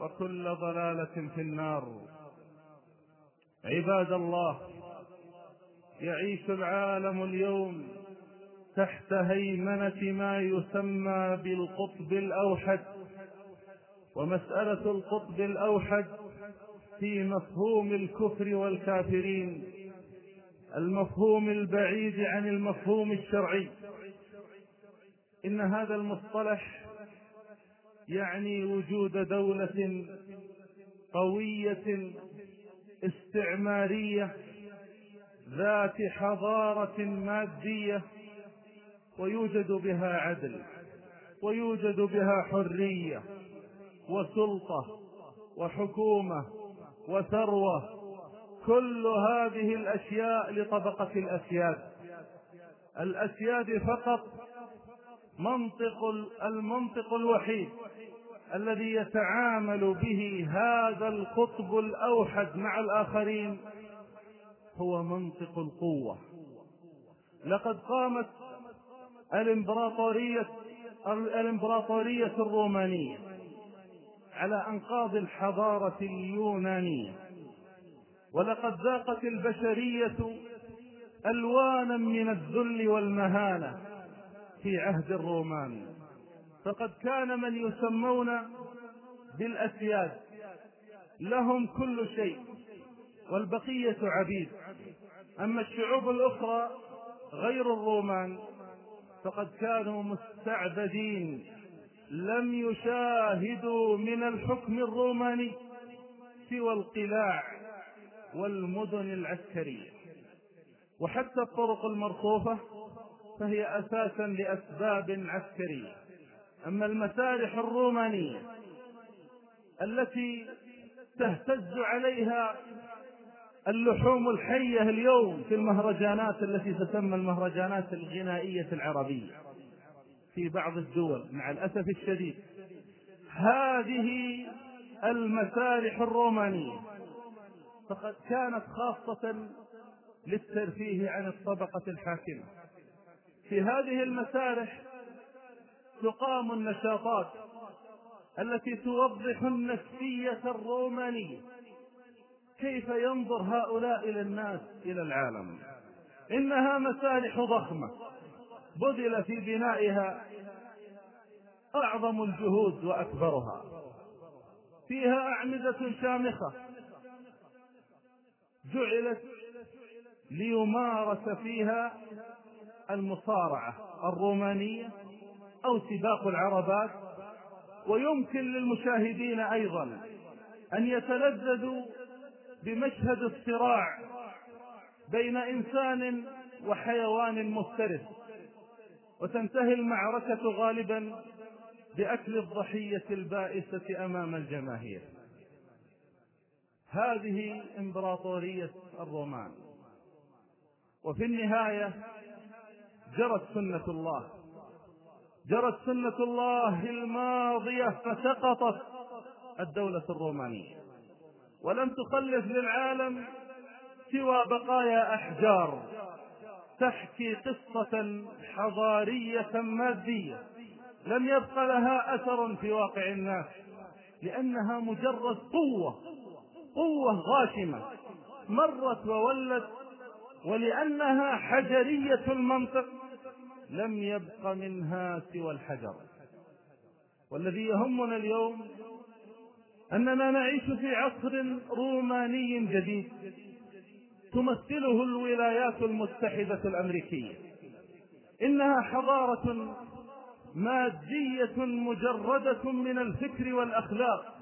وكل ضلالة في النار. عباد الله يعيش العالم اليوم تحت هيمنة ما يسمى بالقطب الأوحد. ومسألة القطب الأوحد في مفهوم الكفر والكافرين المفهوم البعيد عن المفهوم الشرعي. إن هذا المصطلح يعني وجود دولة قوية استعمارية ذات حضارة مادية ويوجد بها عدل ويوجد بها حرية وسلطة وحكومة وثروة. كل هذه الأشياء لطبقة الأسياد. الأسياد فقط منطق المنطق الوحيد الذي يتعامل به هذا القطب الأوحد مع الآخرين هو منطق القوة. لقد قامت الامبراطوريه الإمبراطورية الرومانية على أنقاض الحضارة اليونانية ولقد ذاقت البشرية ألوانا من الذل والمهانة في عهد الرومان. فقد كان من يسمون بالأسياد. لهم كل شيء والبقية عبيد. أما الشعوب الأخرى غير الرومان فقد كانوا مستعبدين. لم يشاهدوا من الحكم الروماني سوى القلاع والمدن العسكرية. وحتى الطرق المرصوفه فهي أساسا لأسباب عسكرية. أما المسارح الرومانية التي تهتز عليها اللحوم الحية اليوم في المهرجانات التي تسمى المهرجانات الغنائية العربية في بعض الدول مع الأسف الشديد. هذه المسارح الرومانية فقد كانت خاصة للترفيه عن الطبقة الحاكمة. في هذه المسارح تقام النشاطات التي توضح النفسية الرومانية. كيف ينظر هؤلاء إلى الناس إلى العالم؟ إنها مسارح ضخمة بذل في بنائها أعظم الجهود وأكبرها. فيها أعمدة شامخة جعلت ليمارس فيها المصارعة الرومانية أو سباق العربات ويمكن للمشاهدين أيضا أن يتلذذوا بمشهد الصراع بين إنسان وحيوان مفترس وتنتهي المعركة غالبا بأكل الضحية البائسة أمام الجماهير. هذه إمبراطورية الرومان. وفي النهاية جرت سنة الله. جرت سنة الله الماضية فسقطت الدولة الرومانية. ولم تخلف للعالم سوى بقايا أحجار تحكي قصة حضارية مادية. لم يبق لها أثر في واقع الناس لأنها مجرد قوة قوة غاشمة. مرت وولت ولأنها حجرية المنطق. لم يبق منها سوى الحجر. والذي يهمنا اليوم أننا نعيش في عصر روماني جديد تمثله الولايات المتحدة الأمريكية. إنها حضارة مادية مجردة من الفكر والأخلاق.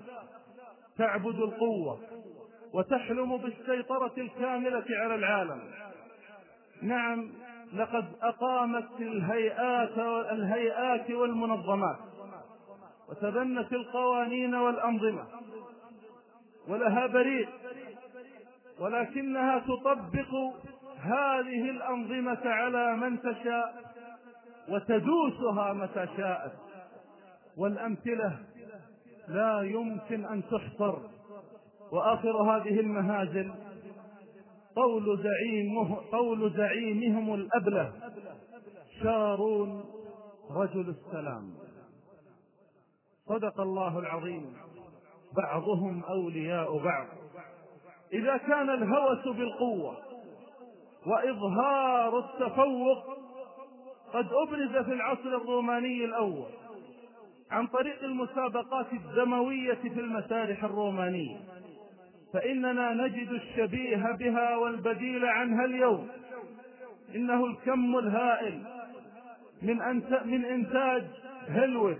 تعبد القوة وتحلم بالسيطرة الكاملة على العالم. نعم لقد أقامت الهيئات الهيئات والمنظمات وتبنت القوانين والأنظمة ولها بريق ولكنها تطبق هذه الأنظمة على من تشاء وتدوسها متى شاءت. والأمثلة لا يمكن أن تحصر. وآخر هذه المهازل قول زعيمه قول زعيمهم الأبلة. شارون رجل السلام. صدق الله العظيم. بعضهم أولياء بعض. إذا كان الهوس بالقوة وإظهار التفوق قد أبرز في العصر الروماني الأول عن طريق المسابقات الدموية في المسارح الرومانية. فإننا نجد الشبيه بها والبديل عنها اليوم. إنه الكم الهائل من, أنت من إنتاج هلوت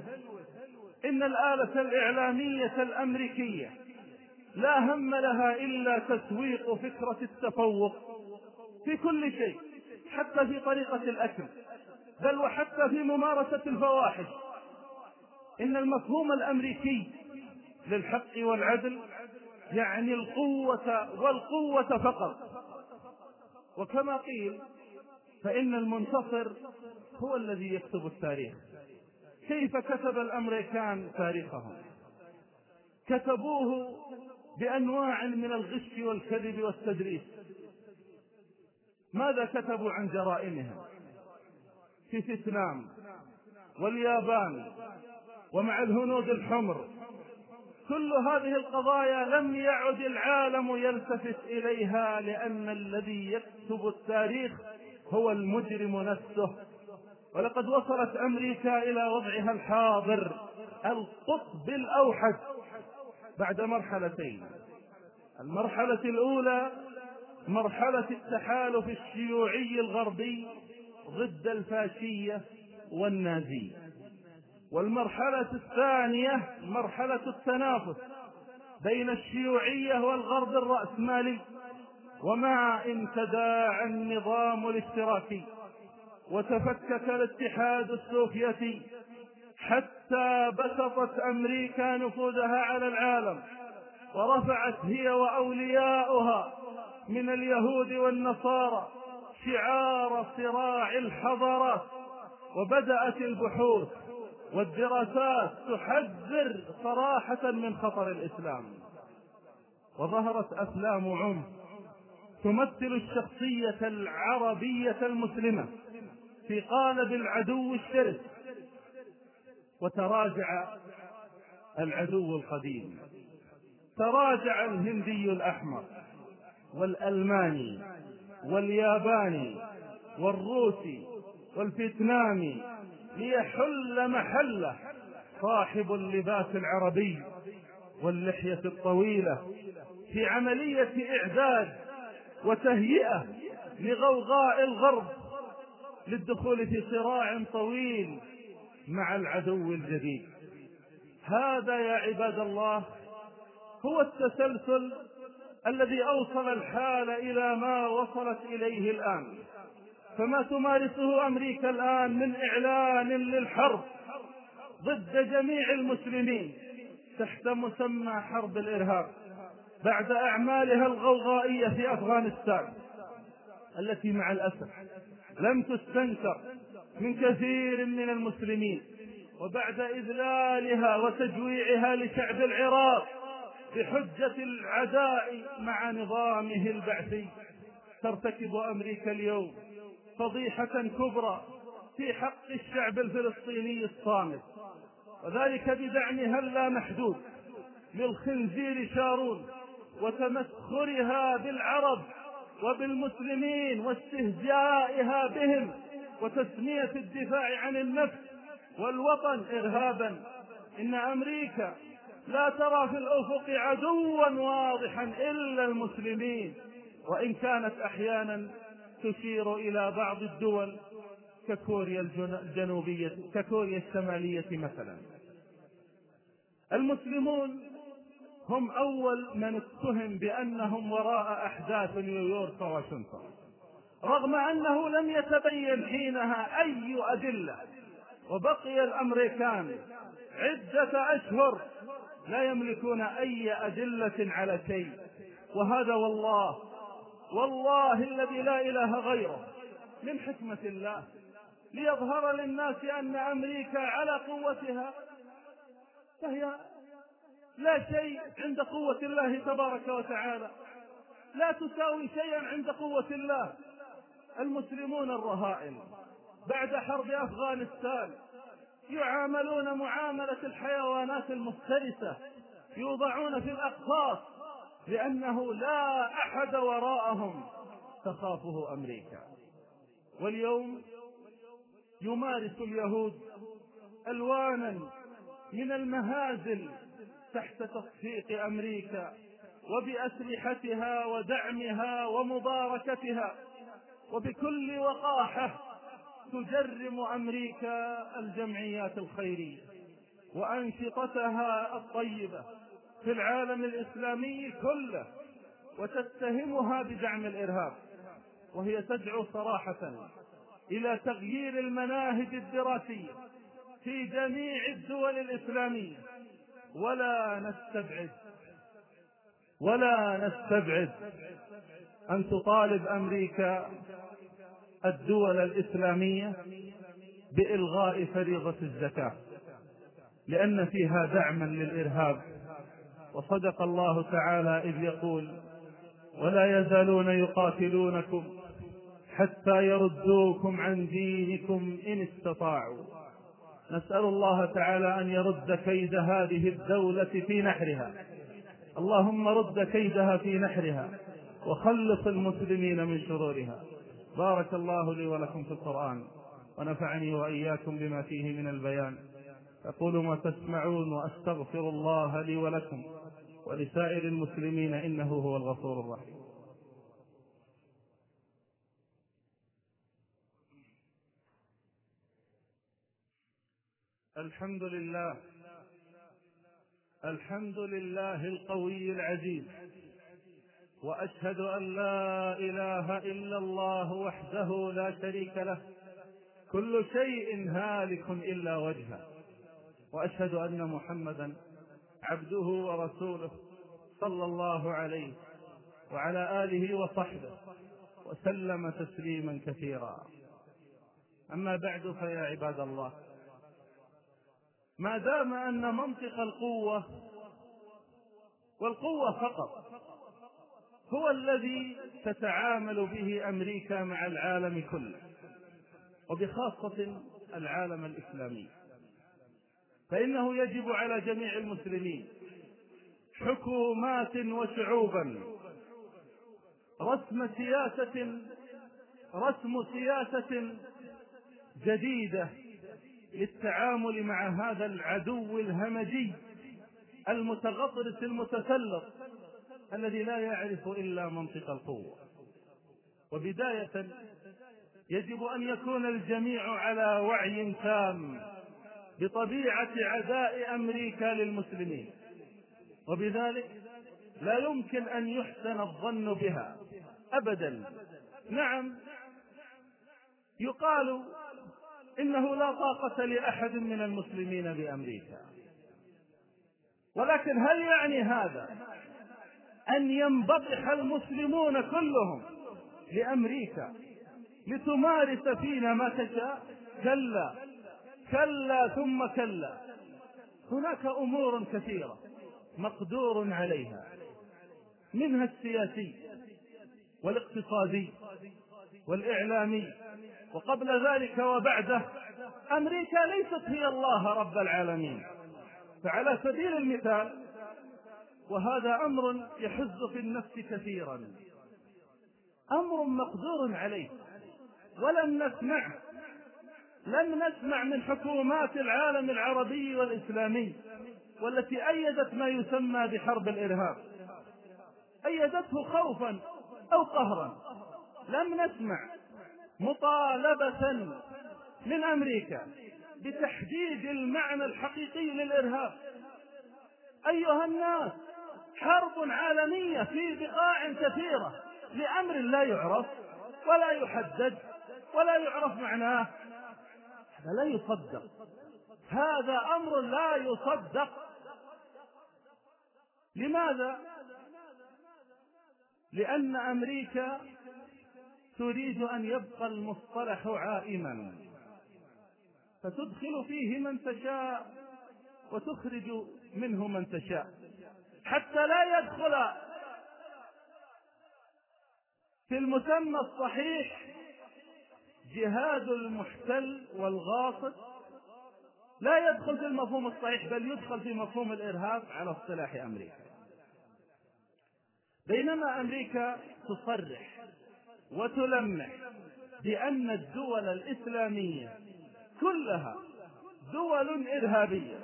إن الآلة الإعلامية الأمريكية لا هم لها إلا تسويق فكرة التفوق في كل شيء حتى في طريقة الأكل بل وحتى في ممارسة الفواحش. إن المفهوم الأمريكي للحق والعدل يعني القوة والقوة فقط. وكما قيل فإن المنتصر هو الذي يكتب التاريخ. كيف كتب الأمريكان تاريخهم؟ كتبوه بأنواع من الغش والكذب والتدريس. ماذا كتبوا عن جرائمهم؟ في فيتنام واليابان ومع الهنود الحمر. كل هذه القضايا لم يعد العالم يلتفت إليها لأن الذي يكتب التاريخ هو المجرم نفسه. ولقد وصلت أمريكا إلى وضعها الحاضر القطب الأوحد بعد مرحلتين. المرحلة الأولى مرحلة التحالف الشيوعي الغربي ضد الفاشية والنازية. والمرحلة الثانية مرحلة التنافس بين الشيوعية والغرب الرأسمالي ومع ان تداعى النظام الاشتراكي وتفكك الاتحاد السوفيتي حتى بسطت أمريكا نفوذها على العالم ورفعت هي وأولياؤها من اليهود والنصارى شعار صراع الحضارات وبدأت البحوث والدراسات تحذر صراحة من خطر الإسلام. وظهرت أفلام عنف تمثل الشخصية العربية المسلمة في قالب العدو الشرس وتراجع العدو القديم. تراجع الهندي الأحمر والألماني والياباني والروسي والفيتنامي ليحل محله صاحب اللباس العربي واللحية الطويلة في عملية إعداد وتهيئة لغوغاء الغرب للدخول في صراع طويل مع العدو الجديد. هذا يا عباد الله هو التسلسل الذي أوصل الحال إلى ما وصلت إليه الآن. فما تمارسه أمريكا الآن من إعلان للحرب ضد جميع المسلمين تحت مسمى حرب الإرهاب بعد أعمالها الغوغائية في أفغانستان التي مع الأسف لم تستنكر من كثير من المسلمين وبعد إذلالها وتجويعها لشعب العراق بحجة العداء مع نظامه البعثي ترتكب أمريكا اليوم فضيحة كبرى في حق الشعب الفلسطيني الصامت. وذلك بدعمها اللامحدود للخنزير شارون وتمسخرها بالعرب وبالمسلمين واستهزائها بهم وتسمية الدفاع عن النفس والوطن إرهابا. إن أمريكا لا ترى في الأفق عدوا واضحا إلا المسلمين. وإن كانت أحيانا تشير إلى بعض الدول ككوريا الجنوبية ككوريا الشمالية مثلا. المسلمون هم أول من اتهم بأنهم وراء أحداث نيويورك وواشنطن رغم أنه لم يتبين حينها أي أدلة. وبقي الأمريكان عدة أشهر لا يملكون أي أدلة على شيء. وهذا والله والله الذي لا إله غيره من حكمة الله ليظهر للناس أن أمريكا على قوتها. فهي لا شيء عند قوة الله تبارك وتعالى. لا تساوي شيئا عند قوة الله. المسلمون الرهائن بعد حرب أفغانستان يعاملون معاملة الحيوانات المفترسة يوضعون في الأقفاص لأنه لا أحد وراءهم. تخافه أمريكا. واليوم يمارس اليهود ألوانا من المهازل تحت تصفيق أمريكا وبأسلحتها ودعمها ومباركتها وبكل وقاحة تجرم أمريكا الجمعيات الخيرية وأنشطتها الطيبة. في العالم الإسلامي كله وتتهمها بدعم الإرهاب وهي تدعو صراحة إلى تغيير المناهج الدراسية في جميع الدول الإسلامية. ولا نستبعد ولا نستبعد أن تطالب أمريكا الدول الإسلامية بإلغاء فريضة الزكاة لأن فيها دعما للإرهاب. وصدق الله تعالى إذ يقول ولا يزالون يقاتلونكم حتى يردوكم عن دينكم إن استطاعوا. نسأل الله تعالى أن يرد كيد هذه الدولة في نحرها. اللهم رد كيدها في نحرها وخلص المسلمين من شرورها. بارك الله لي ولكم في القرآن ونفعني وإياكم بما فيه من البيان. أقول ما تسمعون وأستغفر الله لي ولكم ولسائر المسلمين إنه هو الغفور الرحيم. الحمد لله الحمد لله القوي العزيز وأشهد أن لا إله إلا الله وحده لا شريك له كل شيء هالك إلا وجهه. وأشهد أن محمدا عبده ورسوله صلى الله عليه وعلى آله وصحبه وسلم تسليما كثيرا. أما بعد فيا عباد الله ما دام أن منطق القوة والقوة فقط هو الذي تتعامل به أمريكا مع العالم كله وبخاصة العالم الإسلامي. فإنه يجب على جميع المسلمين حكومات وشعوبا رسم سياسة رسم سياسة جديدة للتعامل مع هذا العدو الهمجي المتغطرس المتسلط الذي لا يعرف إلا منطق القوة. وبداية يجب أن يكون الجميع على وعي تام. بطبيعة عداء أمريكا للمسلمين. وبذلك لا يمكن أن يحسن الظن بها. أبدا. نعم. يقال إنه لا طاقة لأحد من المسلمين بأمريكا. ولكن هل يعني هذا أن ينبطح المسلمون كلهم لأمريكا لتمارس فينا ما تشاء؟ كلا كلا ثم كلا. هناك أمور كثيرة مقدور عليها. منها السياسي والاقتصادي والإعلامي. وقبل ذلك وبعده أمريكا ليست هي الله رب العالمين. فعلى سبيل المثال وهذا أمر يحز في النفس كثيرا أمر مقدور عليه ولم نسمعه لم نسمع من حكومات العالم العربي والإسلامي والتي أيدت ما يسمى بحرب الإرهاب. أيدته خوفا أو قهرا. لم نسمع مطالبة من أمريكا بتحديد المعنى الحقيقي للإرهاب. أيها الناس حرب عالمية في بقاع كثيرة لأمر لا يعرف ولا يحدد ولا يعرف معناه. هذا لا يصدق. هذا أمر لا يصدق. لماذا؟ لأن أمريكا تريد أن يبقى المصطلح عائما. فتدخل فيه من تشاء وتخرج منه من تشاء. حتى لا يدخل في المسمى الصحيح جهاد المحتل والغاصب. لا يدخل في المفهوم الصحيح بل يدخل في مفهوم الإرهاب على اصطلاح أمريكا. بينما أمريكا تصرح وتلمح بأن الدول الإسلامية كلها دول إرهابية.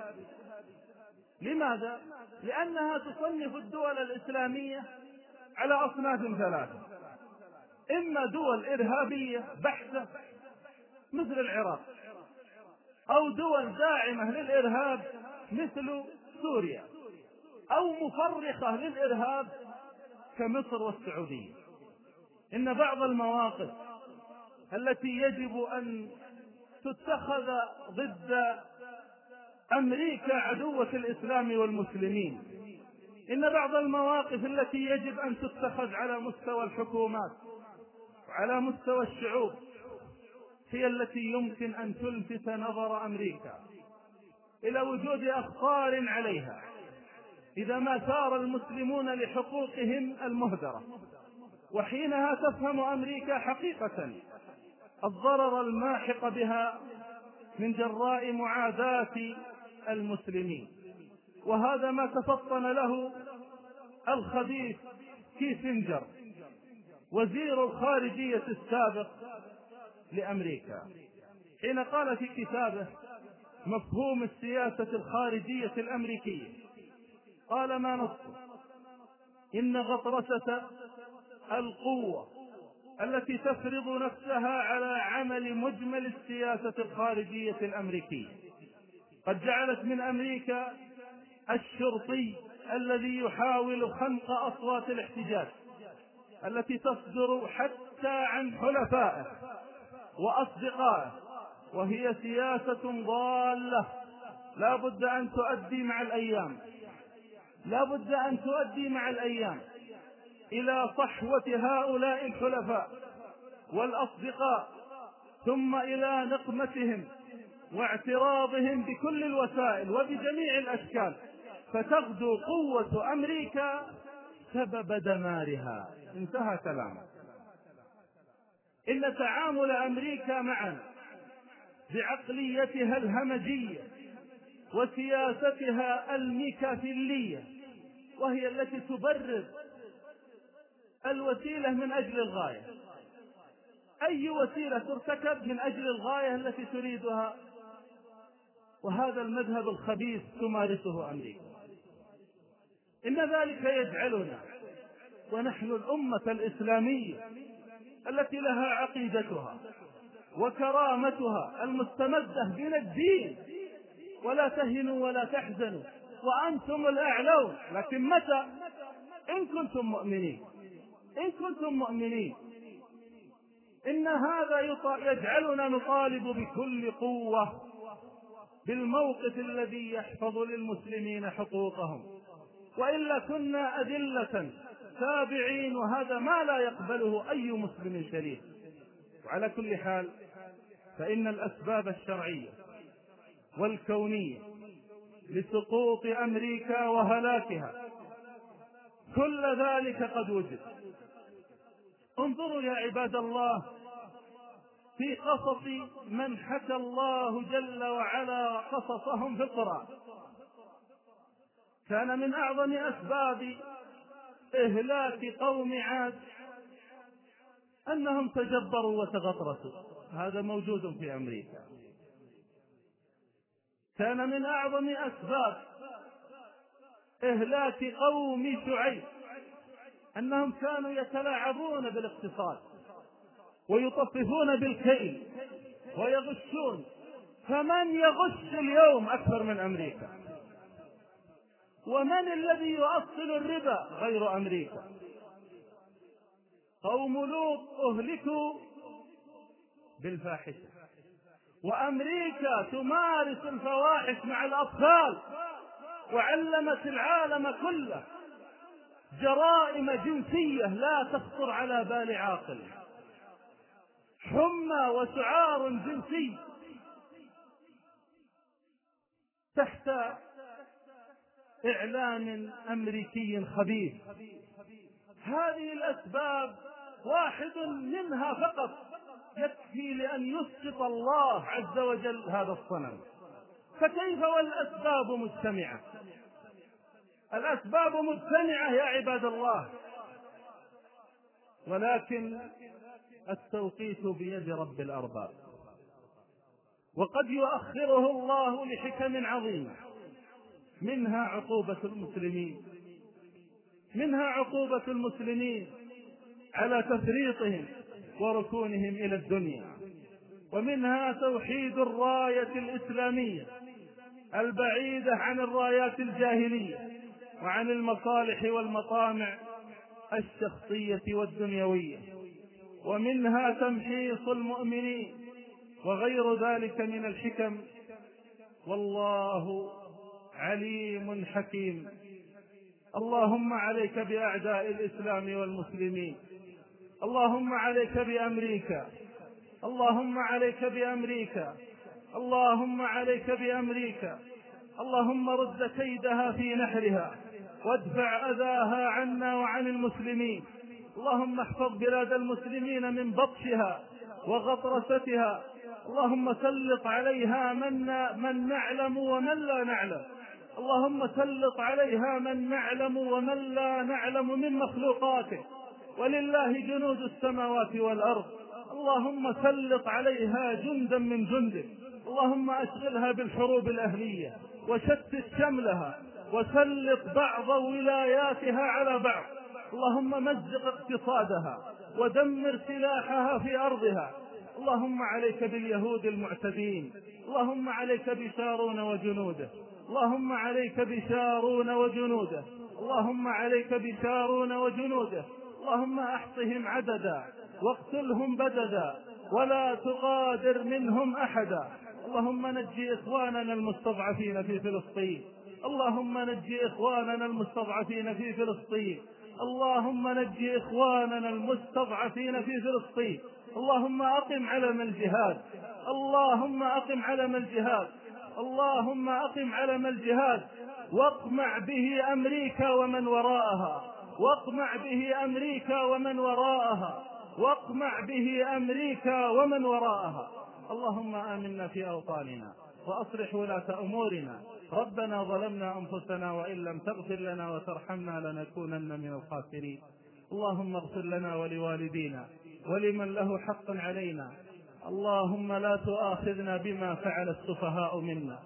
لماذا؟ لأنها تصنف الدول الإسلامية على أصناف ثلاثة. إما دول إرهابية بحتة مثل العراق أو دول داعمة للإرهاب مثل سوريا أو مفرخه للإرهاب كمصر والسعودية. إن بعض المواقف التي يجب أن تتخذ ضد أمريكا عدوة الإسلام والمسلمين. إن بعض المواقف التي يجب أن تتخذ على مستوى الحكومات وعلى مستوى الشعوب هي التي يمكن أن تلفت نظر أمريكا إلى وجود اخطار عليها إذا ما ثار المسلمون لحقوقهم المهدرة. وحينها تفهم أمريكا حقيقة الضرر الماحق بها من جراء معاداة المسلمين. وهذا ما تفطن له الخبيث كيسنجر وزير الخارجية السابق لأمريكا. حين قال في كتابه مفهوم السياسة الخارجية الأمريكية قال ما نص إن غطرسة القوة التي تفرض نفسها على عمل مجمل السياسة الخارجية الأمريكية. قد جعلت من أمريكا الشرطي الذي يحاول خنق أصوات الاحتجاج. التي تصدر حتى عن حلفائه وأصدقائه وهي سياسة ضالة. لا بد أن تؤدي مع الأيام. لا بد أن تؤدي مع الأيام إلى صحوة هؤلاء الحلفاء والأصدقاء ثم إلى نقمتهم واعتراضهم بكل الوسائل وبجميع الأشكال. فتغدو قوة أمريكا سبب دمارها. انتهى كلامه. إن تعامل أمريكا معنا بعقليتها الهمجية وسياستها الميكافيلية وهي التي تبرر الوسيلة من أجل الغاية. أي وسيلة ترتكب من أجل الغاية التي تريدها؟ وهذا المذهب الخبيث تمارسه أمريكا. إن ذلك يجعلنا ونحن الأمة الإسلامية التي لها عقيدتها وكرامتها المستمدة من الدين. ولا تهنوا ولا تحزنوا وأنتم الأعلون. لكن متى؟ إن كنتم مؤمنين. إن كنتم مؤمنين. إن هذا يجعلنا نطالب بكل قوة بالموقف الذي يحفظ للمسلمين حقوقهم. وإلا كنا أذلة تابعين وهذا ما لا يقبله أي مسلم شريف. وعلى كل حال فإن الأسباب الشرعية والكونية لسقوط أمريكا وهلاكها كل ذلك قد وجد. انظروا يا عباد الله في قصص من حكى الله جل وعلا قصصهم في القرآن. كان من أعظم أسباب إهلاك قوم عاد أنهم تجبروا وتغطرسوا. هذا موجود في أمريكا. كان من أعظم أسباب إهلاك قوم شعيب أنهم كانوا يتلاعبون بالاقتصاد ويطففون بالكيل ويغشون. فمن يغش اليوم أكثر من أمريكا؟ ومن الذي يؤصل الربا غير أمريكا؟ قوم لوط أهلكوا بالفاحشة. وأمريكا تمارس الفواحش مع الأطفال وعلمت العالم كله جرائم جنسية لا تخطر على بال عاقل. حمى وسعار جنسي تحت إعلان أمريكي خبيث هذه الأسباب واحد منها فقط يكفي لأن يسقط الله عز وجل هذا الصنم. فكيف والأسباب مجتمعة؟ الأسباب مجتمعة يا عباد الله. ولكن التوقيت بيد رب الأرباب. وقد يؤخره الله لحكم عظيمة منها عقوبة المسلمين. منها عقوبة المسلمين على تفريطهم وركونهم إلى الدنيا. ومنها توحيد الراية الإسلامية البعيدة عن الرايات الجاهلية وعن المصالح والمطامع الشخصية والدنيوية. ومنها تمحيص المؤمنين وغير ذلك من الحكم. والله عليم حكيم. اللهم عليك بأعداء الإسلام والمسلمين. اللهم عليك بأمريكا. اللهم عليك بأمريكا. اللهم عليك بأمريكا. اللهم رد كيدها في نحرها. وادفع أذاها عنا وعن المسلمين. اللهم احفظ بلاد المسلمين من بطشها وغطرستها. اللهم سلط عليها من من نعلم ومن لا نعلم. اللهم سلط عليها من نعلم ومن لا نعلم من مخلوقاتك ولله جنود السماوات والأرض. اللهم سلط عليها جندا من جندك اللهم أشغلها بالحروب الأهلية. وشتت شملها. وسلط بعض ولاياتها على بعض. اللهم مزق اقتصادها. ودمر سلاحها في أرضها. اللهم عليك باليهود المعتدين. اللهم عليك بشارون وجنوده. اللهم عليك بشارون وجنوده. اللهم عليك بشارون وجنوده. اللهم أحصهم عددا واقتلهم بددا ولا تغادر منهم أحدا. اللهم نجي إخواننا المستضعفين في فلسطين. اللهم نجي إخواننا المستضعفين في فلسطين. اللهم نجي إخواننا المستضعفين في فلسطين. اللهم أقم علم الجهاد. اللهم أقم علم الجهاد. اللهم أقم علم الجهاد واقمع به أمريكا ومن وراءها واقمع به أمريكا ومن وراءها واقمع به أمريكا ومن وراءها. اللهم آمنا في أوطاننا وأصلح ولاة أمورنا. ربنا ظلمنا أنفسنا وإن لم تغفر لنا وترحمنا لنكونن من الخاسرين. اللهم اغفر لنا ولوالدينا ولمن له حق علينا. اللهم لا تؤاخذنا بما فعل السفهاء منا.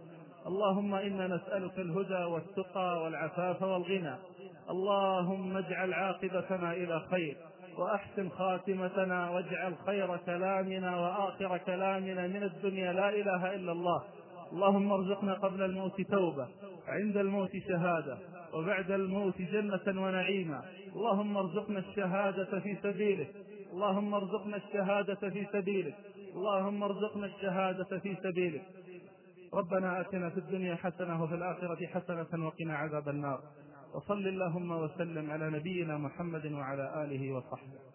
اللهم إنا نسألك الهدى والتقى والعفاف والغنى. اللهم اجعل عاقبتنا إلى خير وأحسن خاتمتنا واجعل خير كلامنا وآخر كلامنا من الدنيا. لا إله إلا الله. اللهم ارزقنا قبل الموت توبة عند الموت شهادة وبعد الموت جنة ونعيما. اللهم ارزقنا الشهادة في سبيلك اللهم ارزقنا الشهادة في سبيلك اللهم ارزقنا الشهادة في سبيلك. ربنا آتنا في الدنيا حسنة وفي الآخرة حسنة وقنا عذاب النار. وصل اللهم وسلم على نبينا محمد وعلى آله وصحبه.